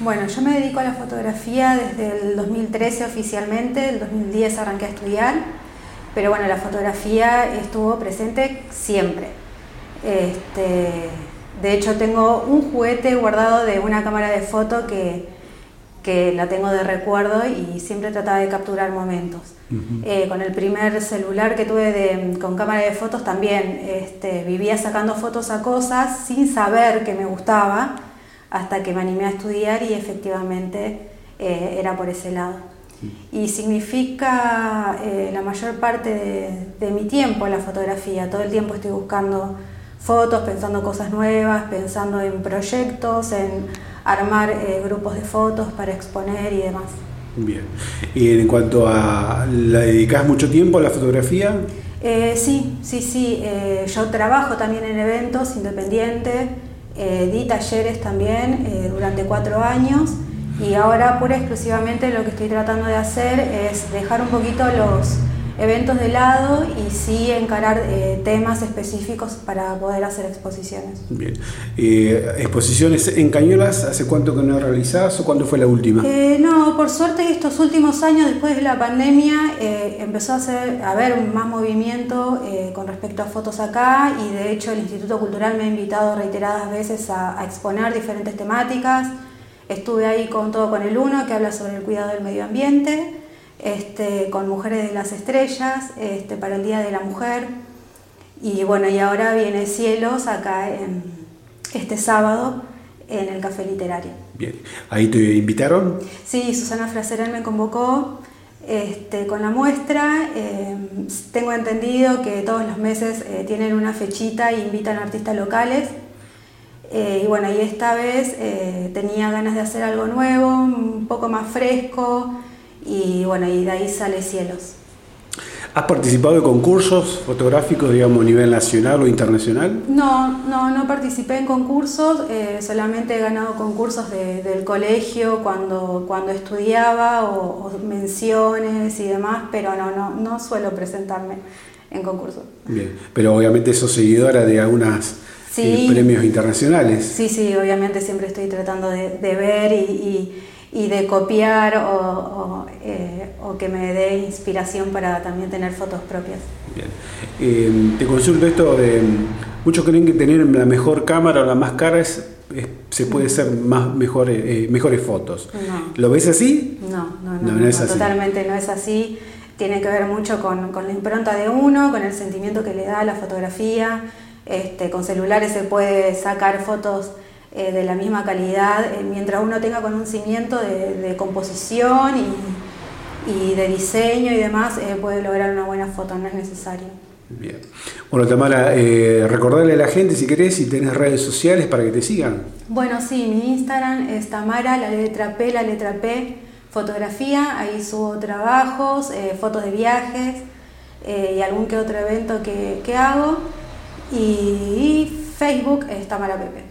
Bueno, yo me dedico a la fotografía desde el 2013 oficialmente, el 2010 arranqué a estudiar, pero bueno, la fotografía estuvo presente siempre. Este, de hecho, tengo un juguete guardado de una cámara de foto que, que la tengo de recuerdo y siempre trataba de capturar momentos. Eh, con el primer celular que tuve de, con cámara de fotos también este, vivía sacando fotos a cosas sin saber que me gustaba hasta que me animé a estudiar y efectivamente eh, era por ese lado. Y significa eh, la mayor parte de, de mi tiempo la fotografía, todo el tiempo estoy buscando fotos, pensando cosas nuevas, pensando en proyectos, en armar eh, grupos de fotos para exponer y demás. Bien. ¿Y en cuanto a, ¿la dedicas mucho tiempo a la fotografía? Eh, sí, sí, sí. Eh, yo trabajo también en eventos independientes, di talleres también durante cuatro años. Y ahora pura exclusivamente lo que estoy tratando de hacer es dejar un poquito los eventos de lado y sí encarar eh, temas específicos para poder hacer exposiciones. Bien. Eh, ¿Exposiciones en Cañuelas hace cuánto que no realizás o cuándo fue la última? Eh, no, por suerte estos últimos años después de la pandemia empezó a, hacer, a haber más movimiento con respecto a fotos acá y de hecho el Instituto Cultural me ha invitado reiteradas veces a, a exponer diferentes temáticas. Estuve ahí con todo con el uno que habla sobre el cuidado del medio ambiente este, con Mujeres de las Estrellas este, para el Día de la Mujer. Y bueno, y ahora viene Cielos acá en, este sábado en el Café Literario. Bien, ¿ahí te invitaron? Sí, Susana Fraserán me convocó este, con la muestra. Em, tengo entendido que todos los meses eh, tienen una fechita e invitan artistas locales. Eh, y bueno, y esta vez eh, tenía ganas de hacer algo nuevo, un poco más fresco, y bueno, y de ahí sale Cielos. ¿Has participado de concursos fotográficos, digamos, a nivel nacional o internacional? No, no, no participé en concursos, eh, solamente he ganado concursos del colegio cuando, cuando estudiaba o, menciones y demás, pero no, no, no suelo presentarme en concursos. Bien, pero obviamente sos seguidora de algunos eh, premios internacionales. Sí, sí, obviamente siempre estoy tratando de, ver y y de copiar eh, o, que me dé inspiración para también tener fotos propias. Bien. Eh, te consulto esto de, muchos creen que tener la mejor cámara o la más cara es, se puede hacer más mejores, eh, mejores fotos. ¿Lo ves así? No, no, no, no, totalmente no es así. Tiene que ver mucho con, con, la impronta de uno, con el sentimiento que le da la fotografía. Este, con celulares se puede sacar fotos eh, de la misma calidad, eh, mientras uno tenga conocimiento de, de composición y, y, de diseño y demás, eh, puede lograr una buena foto, no es necesario. Bien. Bueno, Tamara, recordarle a la gente si querés, si tenés redes sociales para que te sigan. Bueno, sí, mi Instagram es Tamara, la letra P, la letra P, fotografía, ahí subo trabajos, fotos de viajes y algún que otro evento que, que hago. Y, y Facebook es Tamara Pepe.